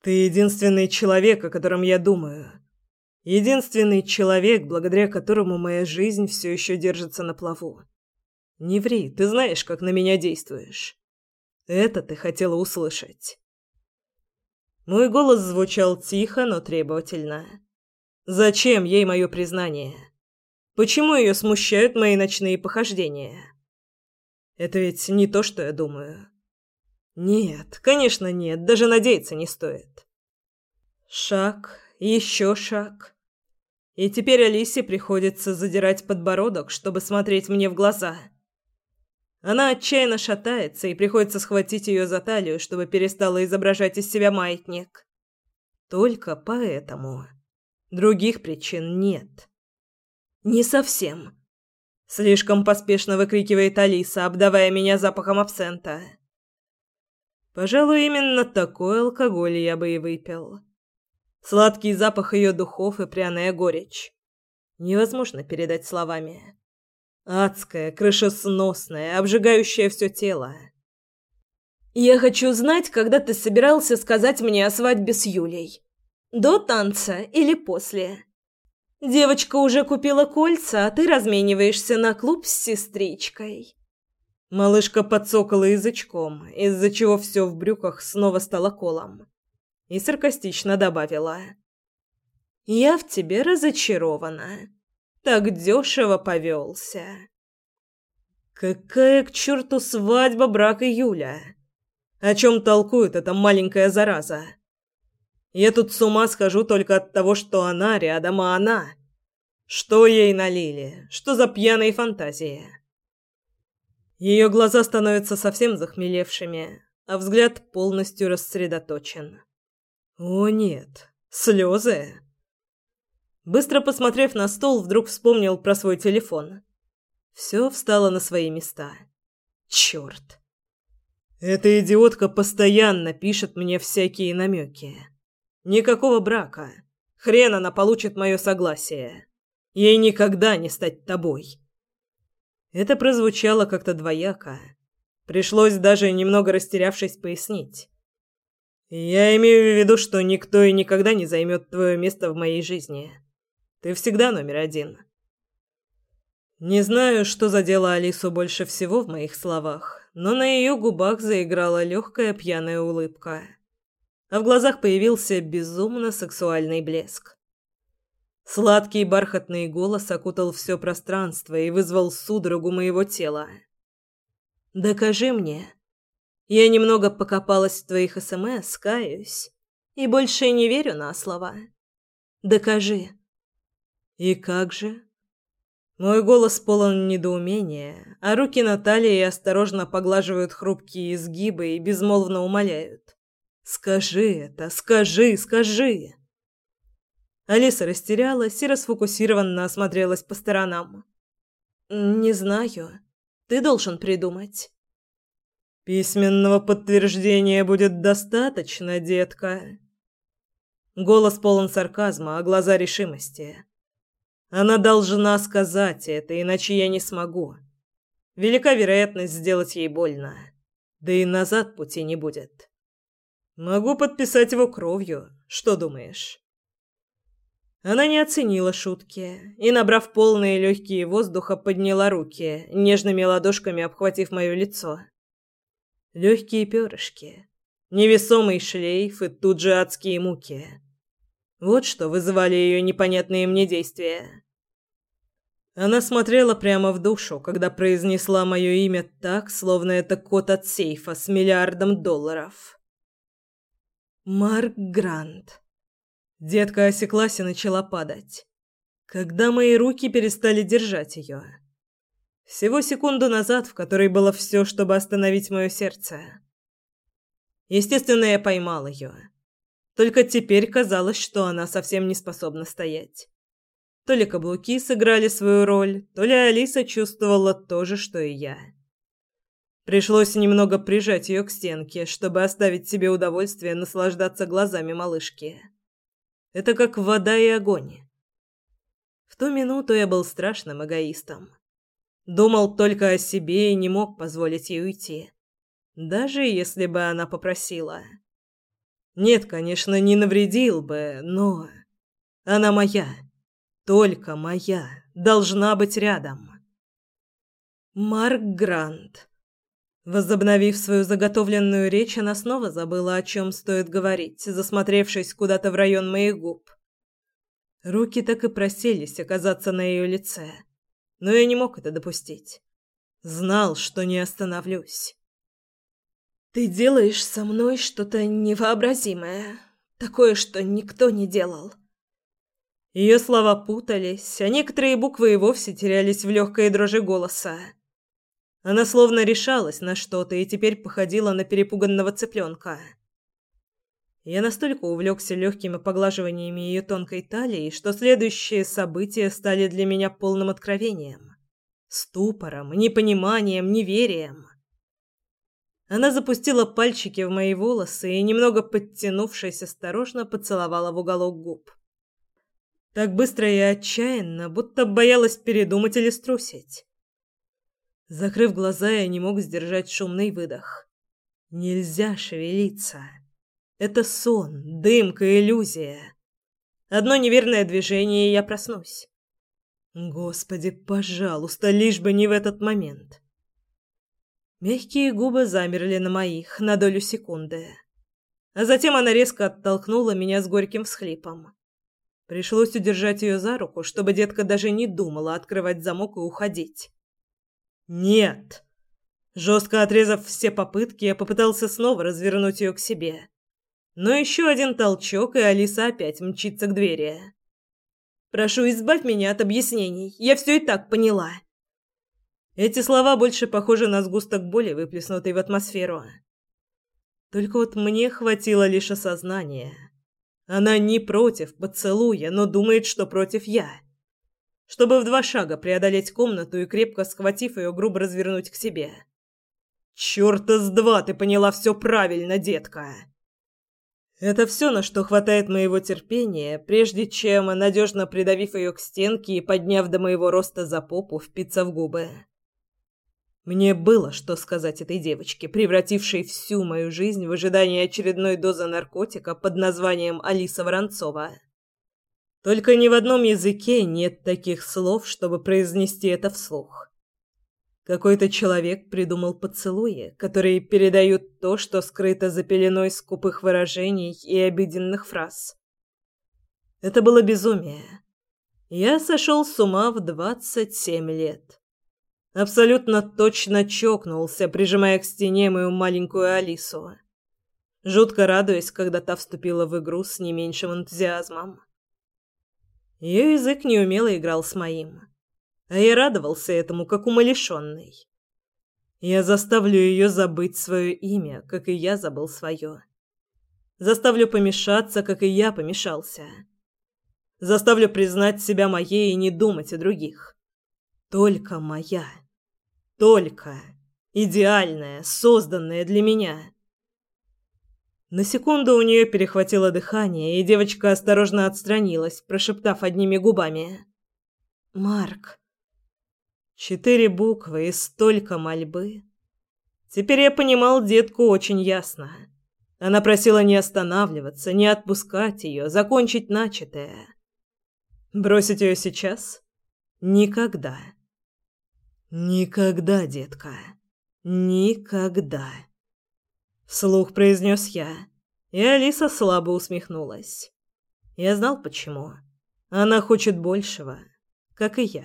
Ты единственный человек, о котором я думаю. Единственный человек, благодаря которому моя жизнь все еще держится на плаву. Не ври, ты знаешь, как на меня действуешь. Это ты хотела услышать. Мой голос звучал тихо, но требовательно. Зачем ей мое признание? Почему ее смущают мои ночные похождения? Это ведь не то, что я думаю. Нет, конечно, нет, даже надеяться не стоит. Шаг, еще шаг. И теперь Алисе приходится задирать подбородок, чтобы смотреть мне в глаза. Она отчаянно шатается, и приходится схватить ее за талию, чтобы перестала изображать из себя маятник. Только поэтому. Других причин нет. Не совсем. Слишком поспешно выкрикивает Алиса, обдавая меня запахом абсента. Пожалуй, именно такой алкоголь я бы и выпил. Сладкий запах ее духов и пряная горечь. Невозможно передать словами. Адская, крышесносная, обжигающая все тело. «Я хочу знать, когда ты собирался сказать мне о свадьбе с Юлей. До танца или после?» Девочка уже купила кольца, а ты размениваешься на клуб с сестричкой. Малышка подсокала язычком, из-за чего все в брюках снова стало колом. И саркастично добавила. «Я в тебе разочарована так дешево повелся. Какая к черту свадьба, брак июля? О чем толкует эта маленькая зараза? Я тут с ума схожу только от того, что она рядом, а она... Что ей налили? Что за пьяные фантазии? Ее глаза становятся совсем захмелевшими, а взгляд полностью рассредоточен. О нет, слезы! Быстро посмотрев на стол, вдруг вспомнил про свой телефон. Все встало на свои места. Черт! Эта идиотка постоянно пишет мне всякие намеки. Никакого брака. Хрен она получит мое согласие. Ей никогда не стать тобой. Это прозвучало как-то двояко. Пришлось даже немного растерявшись пояснить. Я имею в виду, что никто и никогда не займет твое место в моей жизни. Ты всегда номер один. Не знаю, что задело Алису больше всего в моих словах, но на ее губах заиграла легкая пьяная улыбка, а в глазах появился безумно сексуальный блеск. Сладкий бархатный голос окутал все пространство и вызвал судорогу моего тела. «Докажи мне. Я немного покопалась в твоих СМС, каюсь, и больше не верю на слова. Докажи». «И как же?» Мой голос полон недоумения, а руки Натальи осторожно поглаживают хрупкие изгибы и безмолвно умоляют. «Скажи это, скажи, скажи!» Алиса растерялась и расфокусированно осмотрелась по сторонам. «Не знаю. Ты должен придумать». «Письменного подтверждения будет достаточно, детка». Голос полон сарказма, а глаза решимости. Она должна сказать это, иначе я не смогу. Велика вероятность сделать ей больно. Да и назад пути не будет. Могу подписать его кровью. Что думаешь? Она не оценила шутки и, набрав полные легкие воздуха, подняла руки, нежными ладошками обхватив мое лицо. Легкие перышки, невесомый шлейф и тут же адские муки. Вот что вызывали ее непонятные мне действия. Она смотрела прямо в душу, когда произнесла мое имя так, словно это код от сейфа с миллиардом долларов. Марк Грант. Детка осеклась и начала падать. Когда мои руки перестали держать ее. Всего секунду назад, в которой было все, чтобы остановить мое сердце. Естественно, я поймал ее. Только теперь казалось, что она совсем не способна стоять. То ли каблуки сыграли свою роль, то ли Алиса чувствовала то же, что и я. Пришлось немного прижать ее к стенке, чтобы оставить себе удовольствие наслаждаться глазами малышки. Это как вода и огонь. В ту минуту я был страшным эгоистом. Думал только о себе и не мог позволить ей уйти. Даже если бы она попросила. Нет, конечно, не навредил бы, но... Она моя. Только моя. Должна быть рядом. Марк Грант. Возобновив свою заготовленную речь, она снова забыла, о чем стоит говорить, засмотревшись куда-то в район моих губ. Руки так и просились оказаться на ее лице, но я не мог это допустить. Знал, что не остановлюсь. Ты делаешь со мной что-то невообразимое, такое, что никто не делал. Ее слова путались, а некоторые буквы и вовсе терялись в легкой дрожи голоса. Она словно решалась на что-то и теперь походила на перепуганного цыпленка. Я настолько увлекся легкими поглаживаниями ее тонкой талии, что следующие события стали для меня полным откровением. Ступором, непониманием, неверием. Она запустила пальчики в мои волосы и, немного подтянувшись, осторожно поцеловала в уголок губ. Так быстро и отчаянно, будто боялась передумать или струсить. Закрыв глаза, я не мог сдержать шумный выдох. Нельзя шевелиться. Это сон, дымка, иллюзия. Одно неверное движение, и я проснусь. Господи, пожалуйста, лишь бы не в этот момент. Мягкие губы замерли на моих на долю секунды. А затем она резко оттолкнула меня с горьким всхлипом. Пришлось удержать ее за руку, чтобы детка даже не думала открывать замок и уходить. «Нет!» Жестко отрезав все попытки, я попытался снова развернуть ее к себе. Но еще один толчок, и Алиса опять мчится к двери. «Прошу, избавь меня от объяснений. Я все и так поняла». Эти слова больше похожи на сгусток боли, выплеснутый в атмосферу. Только вот мне хватило лишь осознания. Она не против поцелуя, но думает, что против я. Чтобы в два шага преодолеть комнату и крепко схватив ее, грубо развернуть к себе. «Чёрта с два ты поняла все правильно, детка!» Это все, на что хватает моего терпения, прежде чем, надежно придавив ее к стенке и подняв до моего роста за попу, впиться в губы. Мне было что сказать этой девочке, превратившей всю мою жизнь в ожидании очередной дозы наркотика под названием Алиса Воронцова. Только ни в одном языке нет таких слов, чтобы произнести это вслух. Какой-то человек придумал поцелуи, которые передают то, что скрыто за пеленой скупых выражений и обиденных фраз. Это было безумие. Я сошел с ума в двадцать семь лет. Абсолютно точно чокнулся, прижимая к стене мою маленькую Алису. Жутко радуясь, когда та вступила в игру с не меньшим энтузиазмом. Ее язык неумело играл с моим а я радовался этому, как умалишенный. Я заставлю ее забыть свое имя, как и я забыл свое. Заставлю помешаться, как и я помешался. Заставлю признать себя моей и не думать о других. Только моя. Только. Идеальная, созданная для меня. На секунду у нее перехватило дыхание, и девочка осторожно отстранилась, прошептав одними губами. «Марк». Четыре буквы и столько мольбы. Теперь я понимал детку очень ясно. Она просила не останавливаться, не отпускать ее, закончить начатое. Бросить ее сейчас? Никогда. Никогда, детка. Никогда. Вслух произнес я, и Алиса слабо усмехнулась. Я знал почему. Она хочет большего, как и я.